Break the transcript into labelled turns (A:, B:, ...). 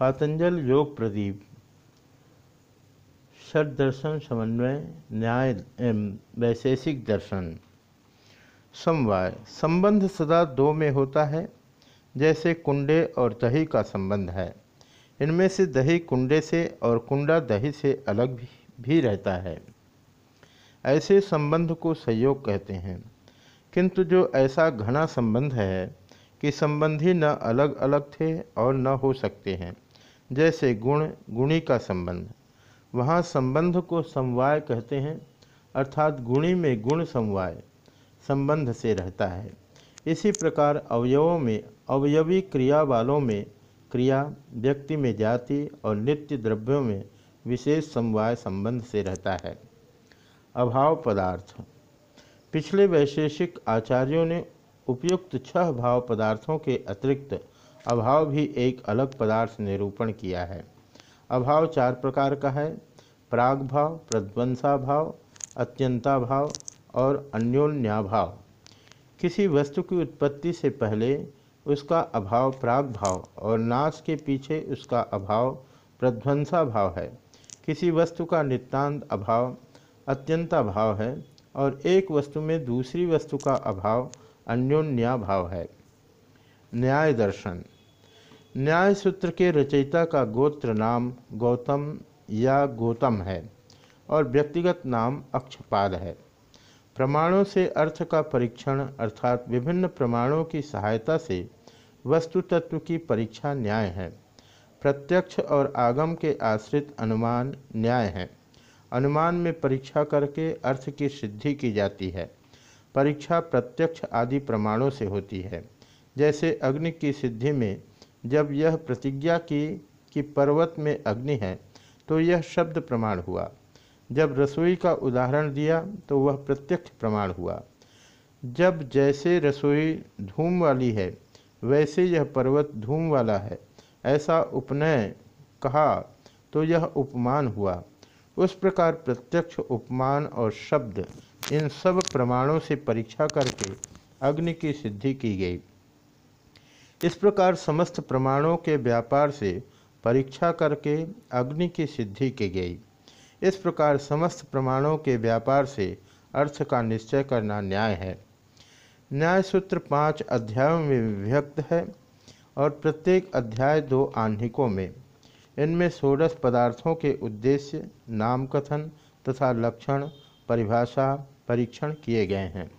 A: पातंजल योग प्रदीप षड दर्शन समन्वय न्याय एवं वैशेषिक दर्शन। समवाय संबंध सदा दो में होता है जैसे कुंडे और दही का संबंध है। इनमें से दही कुंडे से और कुंडा दही से अलग भी, भी रहता है। ऐसे संबंध को संयोग कहते हैं। किंतु जो ऐसा घना संबंध है कि संबंधी न अलग अलग थे और न हो सकते हैं। जैसे गुण, गुणी का संबंध। वहाँ संबंध को समवाय कहते हैं, अर्थात गुणी में गुण समवाय, संबंध से रहता है। इसी प्रकार अवयवों में, अवयवी क्रिया वालों में, क्रिया, व्यक्ति में जाति और नित्य द्रव्यों में विशेष समवाय संबंध से रहता है। अभाव पदार्थ। पिछले वैशेषिक आचार्यों ने उपयुक्त छह भाव पदार्थों के अतिरिक्त अभाव भी एक अलग पदार्थ निरूपण किया है। अभाव चार प्रकार का है प्राग भाव प्रध्वंसा भाव अत्यंता भाव और अन्योन्याभाव। किसी वस्तु की उत्पत्ति से पहले उसका अभाव प्राग भाव और नाश के पीछे उसका अभाव प्रध्वंसा भाव है। किसी वस्तु का नितांत अभाव अत्यंता भाव है और एक वस्तु में दूसरी वस्तु का अभाव अन्योन्या भाव है। न्याय दर्शन। न्याय सूत्र के रचयिता का गोत्र नाम गौतम या गौतम है और व्यक्तिगत नाम अक्षपाद है। प्रमाणों से अर्थ का परीक्षण अर्थात विभिन्न प्रमाणों की सहायता से वस्तु तत्व की परीक्षा न्याय है। प्रत्यक्ष और आगम के आश्रित अनुमान न्याय है। अनुमान में परीक्षा करके अर्थ की सिद्धि की जाती है। परीक्षा प्रत्यक्ष आदि प्रमाणों से होती है। जैसे अग्नि की सिद्धि में, जब यह प्रतिज्ञा की, कि पर्वत में अग्नि है तो यह शब्द प्रमाण हुआ। जब रसोई का उदाहरण दिया तो वह प्रत्यक्ष प्रमाण हुआ। जब जैसे रसोई धूम वाली है, वैसे यह पर्वत धूम वाला है। ऐसा उपनय कहा तो यह उपमान हुआ। उस प्रकार प्रत्यक्ष उपमान और शब्द इन सब प्रमाणों से परीक्षा करके अग्नि की सिद्धि की गई। इस प्रकार समस्त प्रमाणों के व्यापार से परीक्षा करके अग्नि की सिद्धि की गई। इस प्रकार समस्त प्रमाणों के व्यापार से अर्थ का निश्चय करना न्याय है। न्याय सूत्र पाँच अध्यायों में विभक्त है और प्रत्येक अध्याय दो आह्निकों में। इनमें षोडश पदार्थों के उद्देश्य, नाम कथन तथा लक्षण, परिभाषा, परीक्षण किए गए हैं।